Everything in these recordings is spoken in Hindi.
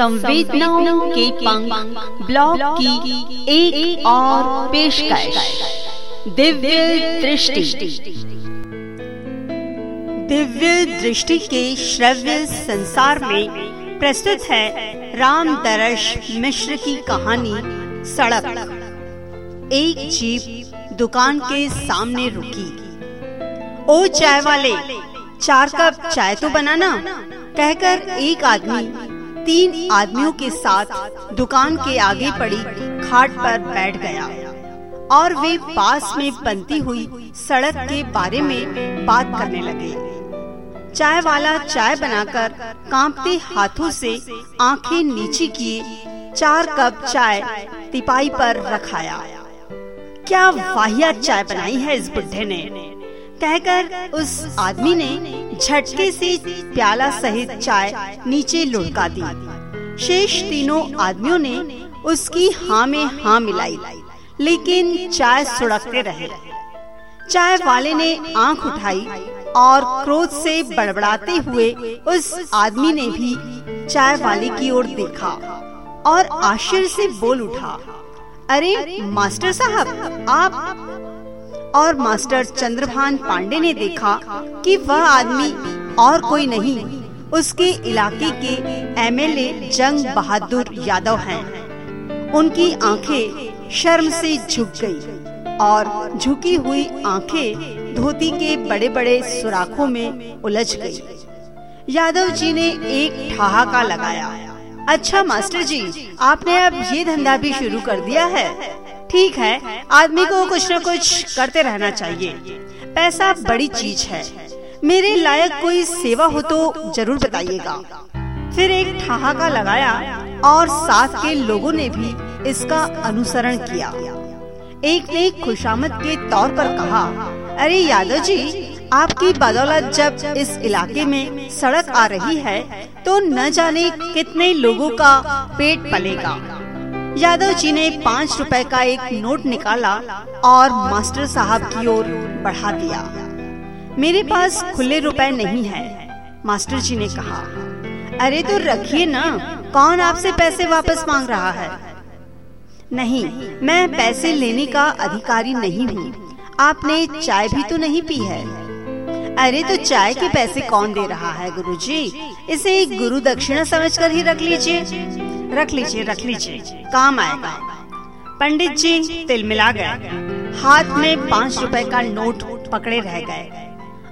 संवेदनाओं के पंख ब्लॉग की एक, एक और पेशकश। दिव्य दृष्टि। दिव्य दृष्टि के श्रव्य संसार में प्रस्तुत है राम दरश मिश्र की कहानी सड़क। एक जीप दुकान के सामने रुकी। ओ चाय वाले चार कप चाय तो बनाना कहकर एक आदमी तीन आदमियों के साथ दुकान के आगे पड़ी खाट पर बैठ गया। और वे पास में बनती हुई सड़क के बारे में बात करने लगे। चाय वाला चाय बनाकर कांपते हाथों से आँखें नीचे किए चार कप चाय तिपाई पर रखाया। क्या वाहिया चाय बनाई है इस बुढ़े ने? कहकर उस आदमी ने झटके से प्याला सहित चाय नीचे लुढ़का दी। शेष तीनों आदमियों ने उसकी हाँ में हाँ मिलाई, लेकिन चाय सुड़कते रहे। चाय वाले ने आँख उठाई और क्रोध से बड़बड़ाते हुए उस आदमी ने भी चाय वाले की ओर देखा और आश्चर्य से बोल उठा, अरे, मास्टर साहब, आप और मास्टर चंद्रभान पांडे ने देखा कि वह आदमी और कोई नहीं, उसके इलाके के एमएलए जंग बहादुर यादव हैं। उनकी आँखें शर्म से झुक गई और झुकी हुई आँखें धोती के बड़े बड़े सुराखों में उलझ गई। यादव जी ने एक ठहाका लगाया अच्छा मास्टर जी, आपने अब ये धंधा भी शुरू कर दिया है ठीक है आदमी को कुछ न कुछ करते रहना चाहिए। पैसा बड़ी चीज़ है। मेरे लायक कोई सेवा हो तो ज़रूर बताइएगा। फिर एक ठहाका लगाया और साथ के लोगों ने भी इसका अनुसरण किया। एक ने खुशामद के तौर पर कहा अरे यादव जी आपकी बदौलत जब इस इलाके में सड़क आ रही है तो न जाने कितने लोगों का पेट पलेगा। यादव जी ने पाँच रुपए का एक नोट निकाला और मास्टर साहब की ओर बढ़ा दिया। मेरे पास खुले रुपए नहीं है, मास्टर जी ने कहा। अरे तो रखिए ना, कौन आपसे पैसे वापस मांग रहा है? नहीं, मैं पैसे लेने का अधिकारी नहीं हूँ। आपने चाय भी तो नहीं पी है। अरे तो चाय के पैसे कौन दे रहा है, गुरुजी? इसे गुरु दक्षिणा समझकर ही रख लीजिए। रख लीजिए रख लीजिए। काम आएगा। पंडित जी, तिल मिला गए हाथ में पाँच रुपए का नोट पकड़े रह गए।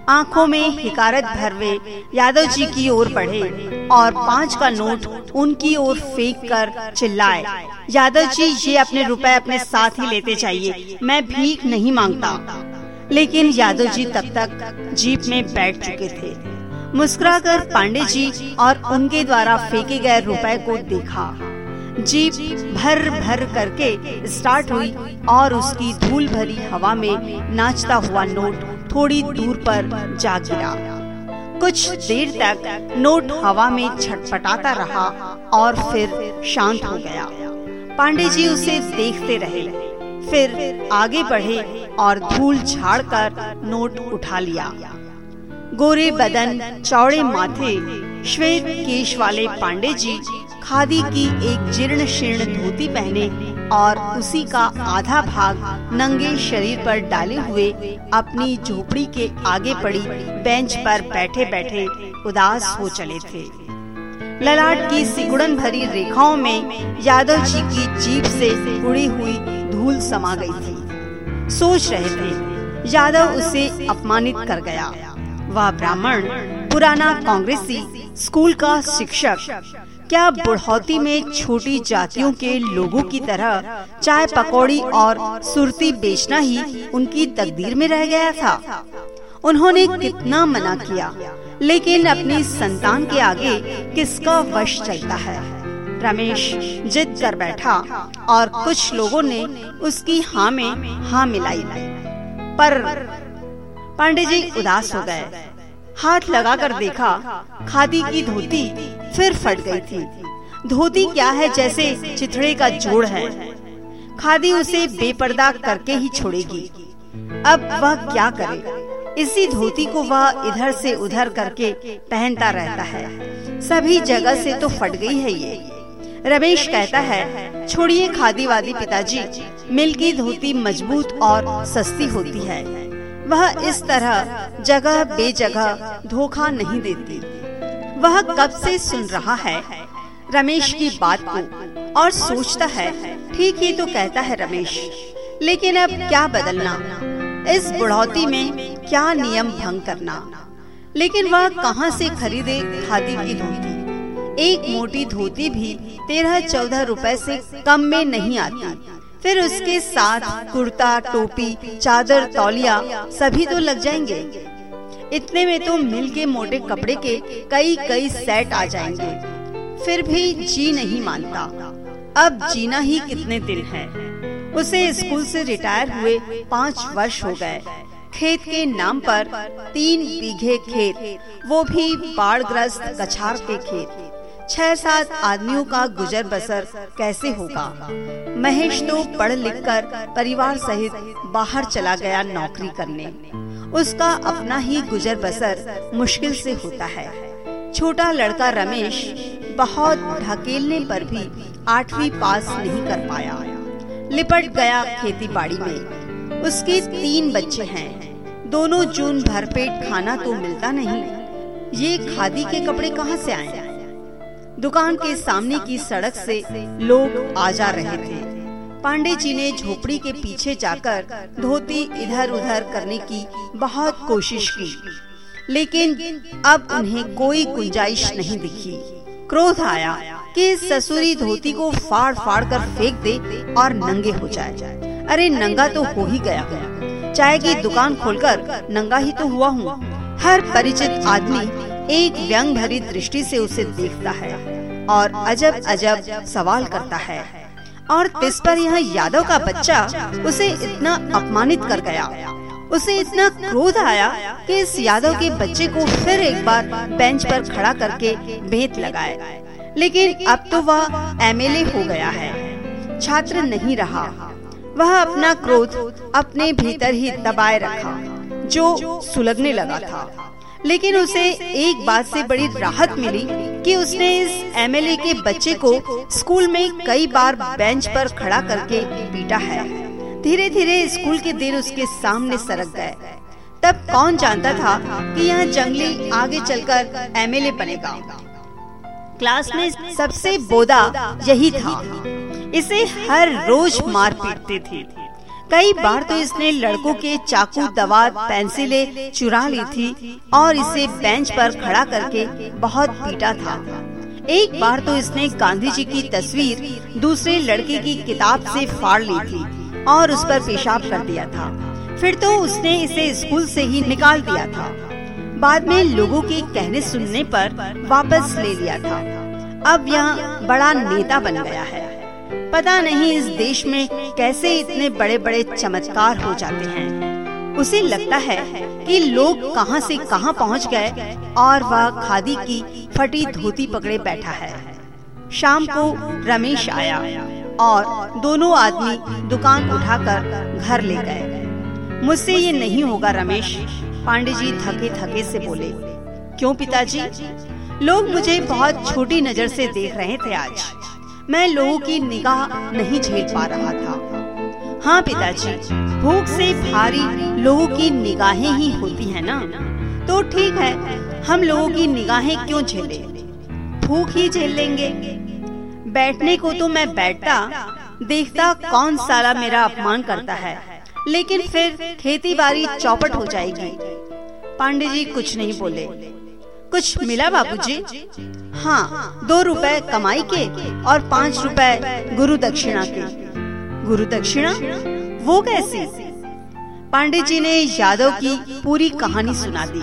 आँखों में हिकारत भरवे यादव जी की ओर बढ़े और पाँच का नोट उनकी ओर फेंक कर चिल्लाए। यादव जी, ये अपने रुपए अपने साथ ही लेते चाहिए मैं भीख नहीं माँगता। लेकिन यादव जी तब तक जीप में बैठ चुके थे। मुस्कुराकर पांडे जी और उनके द्वारा फेंके गए रुपए को देखा। जीप भर भर करके स्टार्ट हुई और उसकी धूल भरी हवा में नाचता हुआ नोट थोड़ी दूर पर जा गिरा। कुछ देर तक नोट हवा में छटपटाता रहा और फिर शांत हो गया। पांडे जी उसे देखते रहे, फिर आगे बढ़े और धूल झाड़ कर नोट उठा लिया। गोरे बदन, चौड़े माथे, श्वेत केश वाले पांडे जी खादी की एक जीर्ण शीर्ण धोती पहने और उसी का आधा भाग नंगे शरीर पर डाले हुए अपनी झोपड़ी के आगे पड़ी बेंच पर बैठे बैठे उदास हो चले थे। ललाट की सिकुड़न भरी रेखाओं में यादव जी की जीप से उड़ी हुई धूल समा गई थी। सोच रहे थे, यादव उसे अपमानित कर गया। वह ब्राह्मण, पुराना कांग्रेसी स्कूल का शिक्षक। क्या बुढ़ौती में छोटी जातियों के लोगों की तरह चाय पकौड़ी और सुरती बेचना ही उनकी तकदीर में रह गया था? उन्होंने कितना मना किया, लेकिन अपनी संतान के आगे किसका वश चलता है? रमेश जिद कर बैठा और कुछ लोगों ने उसकी हाँ में हाँ मिलाई। पर पांडे जी उदास हो गए। हाथ लगाकर देखा, खादी की धोती फिर फट गई थी। धोती क्या है जैसे चिथड़े का जोड़ है। खादी उसे बेपर्दा करके ही छोड़ेगी। अब वह क्या करे? इसी धोती को वह इधर से उधर करके पहनता रहता है। सभी जगह से तो फट गई है ये। रमेश कहता है, छोड़िए खादी वादी पिताजी, मिल की धोती मज़बूत और सस्ती होती है। वह इस तरह जगह बेजगह धोखा नहीं देती। वह कब से सुन रहा है? रमेश की बात को और सोचता है, ठीक ही तो कहता है रमेश, लेकिन अब क्या बदलना? इस बुढ़ौती में क्या नियम भंग करना? लेकिन वह कहाँ से खरीदे खादी की धोती? एक मोटी धोती भी तेरह चौदह रुपए से कम में नहीं आती। फिर उसके साथ कुर्ता, टोपी, चादर, तौलिया सभी तो लग जाएँगे। इतने में तो मिल के मोटे कपड़े के कई कई सेट आ जाएँगे। फिर भी जी नहीं मानता। अब जीना ही कितने दिन है? उसे स्कूल से रिटायर हुए पाँच वर्ष हो गए। खेत के नाम पर तीन बीघे खेत, वो भी बाढ़ ग्रस्त कछार के खेत। छह सात आदमियों का गुजर बसर कैसे होगा? महेश तो पढ़ लिख कर परिवार सहित बाहर चला गया नौकरी करने। उसका अपना ही गुजर बसर मुश्किल से होता है। छोटा लड़का रमेश बहुत ढकेलने पर भी आठवीं पास नहीं कर पाया। लिपट गया खेती बाड़ी में। उसके तीन बच्चे हैं। दोनों जून भरपेट खाना तो मिलता नहीं। ये खादी के कपड़े कहाँ से आए? दुकान के सामने की सड़क से लोग आ जा रहे थे। पांडे जी ने झोपड़ी के पीछे जाकर धोती इधर उधर करने की बहुत कोशिश की। लेकिन अब उन्हें कोई गुंजाइश नहीं दिखी। क्रोध आया कि ससुरी धोती को फाड़ फाड़ कर फेंक दे और नंगे हो जाए। अरे, नंगा तो हो ही गया। चाय की दुकान खोलकर नंगा ही तो हुआ हूँ। हर परिचित आदमी एक व्यंग भरी दृष्टि से उसे देखता है और अजब अजब सवाल करता है। और तिस पर यह यादव का बच्चा उसे इतना अपमानित कर गया। उसे इतना क्रोध आया कि इस यादव के बच्चे को फिर एक बार बेंच पर खड़ा करके भेद लगाए। लेकिन अब तो वह एमएलए हो गया है। छात्र नहीं रहा। वह अपना क्रोध अपने भीतर ही दबाए रखा, जो सुलगने लगा था। लेकिन उसे एक बात से बड़ी राहत मिली कि उसने इस एमएलए के बच्चे को स्कूल में कई बार बेंच पर खड़ा करके पीटा है। धीरे धीरे स्कूल के दिन उसके सामने सरक गए। तब कौन जानता था कि यह जंगली आगे चलकर एमएलए बनेगा। क्लास में सबसे बोदा यही था। इसे हर रोज मार पीटते थे। कई बार तो इसने लड़कों के चाकू दवा पेंसिलें चुरा ली थी और इसे बेंच पर खड़ा करके बहुत पीटा था। एक बार तो इसने गांधी जी की तस्वीर दूसरे लड़के की किताब से फाड़ ली थी और उस पर पेशाब कर दिया था। फिर तो उसने इसे स्कूल से ही निकाल दिया था। बाद में लोगों के कहने सुनने पर वापस ले लिया था। अब यह बड़ा नेता बन गया है। पता नहीं इस देश में कैसे इतने बड़े बड़े चमत्कार हो जाते हैं। उसे लगता है कि लोग कहाँ से कहाँ पहुँच गए और वह खादी की फटी धोती पकड़े बैठा है। शाम को रमेश आया और दोनों आदमी दुकान उठाकर घर ले गए। मुझसे ये नहीं होगा रमेश, पांडे जी थके थके से बोले, क्यों पिताजी? लोग मुझे बहुत छोटी नज़र से देख रहे थे आज। मैं लोगों की निगाह नहीं झेल पा रहा था। हाँ पिताजी भूख से भारी लोगों की निगाहें ही होती है ना? तो ठीक है, हम लोगों की निगाहें क्यों झेले? भूख ही झेल लेंगे। बैठने को तो मैं बैठता, देखता कौन साला मेरा अपमान करता है। लेकिन फिर खेती बाड़ी चौपट हो जाएगी। पांडे जी कुछ नहीं बोले। कुछ मिला बाबूजी? हाँ दो रुपए कमाई के और पाँच रुपए गुरु दक्षिणा के। गुरु दक्षिणा? वो कैसे? पांडे जी ने यादव की पूरी कहानी सुना दी।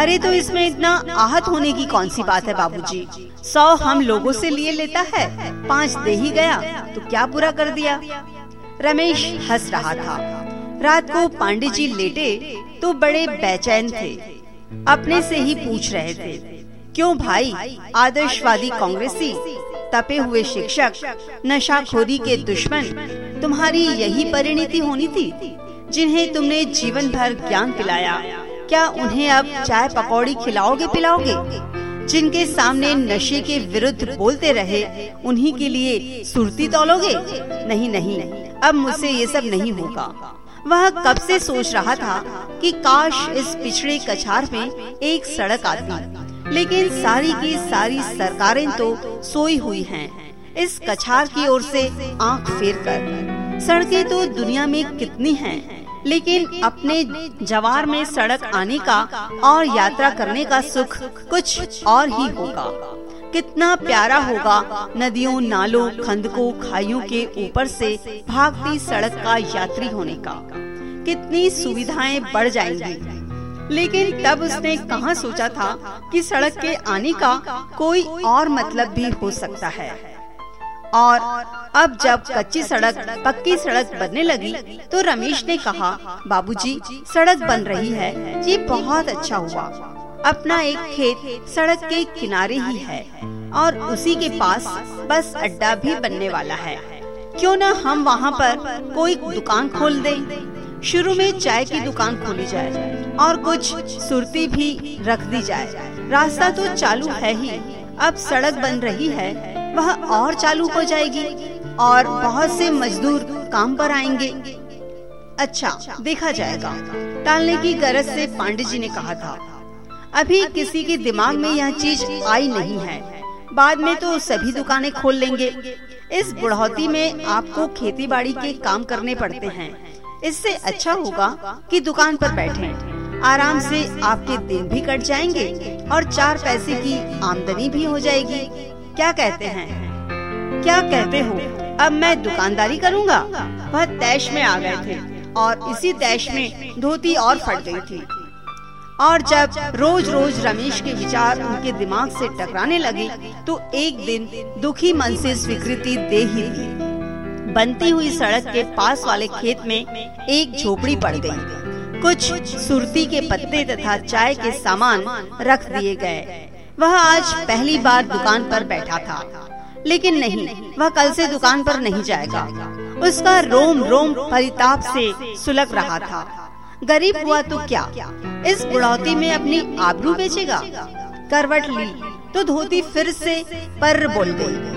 अरे तो इसमें इतना आहत होने की कौन सी बात है बाबूजी? सौ हम लोगों से लिए लेता है, पाँच दे ही गया तो क्या बुरा कर दिया? रमेश हंस रहा था। रात को पांडे जी लेटे तो बड़े बेचैन थे। अपने से ही पूछ रहे थे, क्यों भाई, आदर्शवादी कांग्रेसी? तपे हुए शिक्षक, नशाखोरी के दुश्मन, तुम्हारी यही परिणति होनी थी, जिन्हें तुमने जीवन भर ज्ञान पिलाया। क्या उन्हें अब चाय पकौड़ी खिलाओगे पिलाओगे? जिनके सामने नशे के विरुद्ध बोलते रहे, उन्हीं के लिए सुरती तोलोगे? नहीं नहीं, अब मुझसे ये सब नहीं होगा। वह कब से सोच रहा था कि काश इस पिछड़े कछार में एक सड़क आती लेकिन सारी की सारी सरकारें तो सोई हुई हैं। इस कछार की ओर से आँख फेर कर सड़कें तो दुनिया में कितनी हैं, लेकिन अपने जवार में सड़क आने का और यात्रा करने का सुख कुछ और ही होगा कितना प्यारा होगा। नदियों, नालों, खंदकों, खाइयों के ऊपर से भागती सड़क का यात्री होने का। कितनी सुविधाएँ बढ़ जाएँगी। लेकिन तब उसने कहा सोचा था कि सड़क के आने का कोई और मतलब भी हो सकता है। और अब जब कच्ची सड़क, पक्की सड़क बनने लगी तो रमेश ने कहा, बाबूजी, सड़क बन रही है। ये बहुत अच्छा हुआ। अपना एक खेत सड़क के किनारे ही है और उसी के पास बस अड्डा भी बनने वाला है। क्यों न हम वहाँ पर कोई दुकान खोल दें? शुरू में चाय की दुकान खोली जाए और कुछ सुरती भी रख दी जाए। रास्ता तो चालू है ही। अब सड़क बन रही है, वह और चालू हो जाएगी और बहुत से मजदूर काम पर आएँगे। अच्छा देखा जाएगा। टालने की गरज से पांडे जी ने कहा था अभी किसी के दिमाग में यह चीज़ आई नहीं है। बाद में तो सभी दुकानें खोल लेंगे। इस बुढ़ौती में आपको खेती बाड़ी के काम करने पड़ते हैं। इससे अच्छा होगा कि दुकान पर बैठे। आराम से आपके दिन भी कट जाएँगे और चार पैसे की आमदनी भी हो जाएगी। क्या कहते हैं? क्या कहते हो? अब मैं दुकानदारी करूँगा। वह तैश में आ गए थे और इसी तैश में धोती और फट गई थी। और जब रोज रोज रमेश के विचार उनके दिमाग से टकराने लगे तो एक दिन दुखी मन से स्वीकृति दे ही दी। बनती हुई सड़क के पास वाले खेत में एक झोपड़ी पड़ गई। कुछ सुरती के पत्ते तथा चाय के सामान रख दिए गए। वह आज पहली बार दुकान पर बैठा था। लेकिन नहीं, वह कल से दुकान पर नहीं जाएगा। उसका रोम रोम परिताप से सुलग रहा था। गरीब हुआ तो क्या? इस बुढ़ौती में अपनी आबरू बेचेगा? करवट ली तो धोती फिर से पर बोल गई।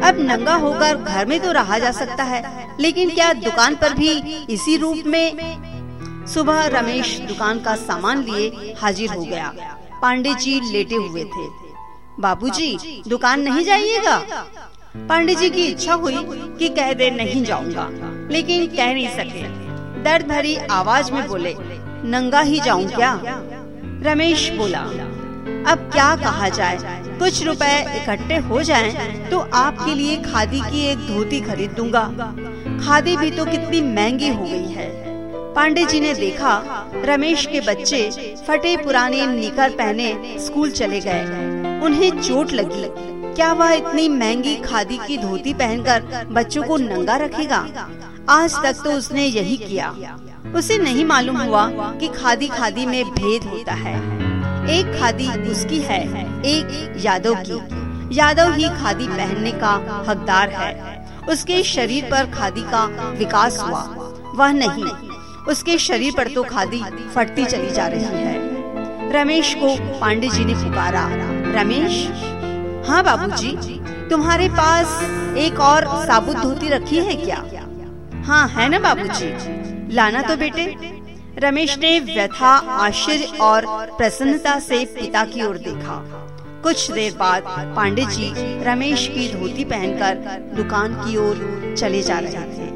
अब नंगा होकर घर में तो रहा जा सकता है लेकिन क्या दुकान पर भी इसी रूप में सुबह रमेश दुकान का सामान लिए हाजिर हो गया। पांडे जी लेटे हुए थे। बाबूजी दुकान नहीं जाइएगा? पांडे जी की इच्छा हुई कि कह दे नहीं जाऊँगा लेकिन कह नहीं सके। दर्द भरी आवाज़ में बोले, नंगा ही जाऊँ क्या? रमेश बोला, अब क्या कहा जाए? कुछ रुपए इकट्ठे हो जाएँ तो आपके लिए खादी की एक धोती खरीद दूँगा। खादी भी तो कितनी महँगी हो गई है। पांडे जी ने देखा, रमेश के बच्चे फटे पुराने निकर पहने स्कूल चले गए। उन्हें चोट लगी, क्या वह इतनी महँगी खादी की धोती पहनकर बच्चों को नंगा रखेगा? आज तक तो उसने यही किया। उसे नहीं मालूम हुआ कि खादी खादी में भेद होता है। एक खादी उसकी है एक यादव की। यादव ही खादी पहनने का हकदार है। उसके शरीर पर खादी का विकास हुआ। वह नहीं उसके शरीर पर तो खादी फटती चली जा रही है। रमेश को पांडे जी ने पुकारा। रमेश? हाँ बाबूजी, तुम्हारे पास एक और साबुत धोती रखी है क्या? हाँ है ना बाबूजी, लाना तो बेटे। रमेश ने व्यथा आश्चर्य और प्रसन्नता से पिता की ओर देखा। कुछ देर बाद पांडे जी रमेश की धोती पहनकर दुकान की ओर चले जा रहे थे।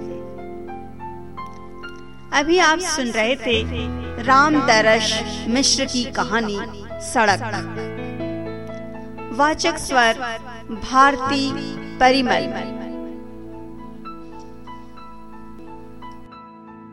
अभी आप सुन रहे थे राम दरश मिश्र की कहानी सड़क। वाचक स्वर भारती परिमल।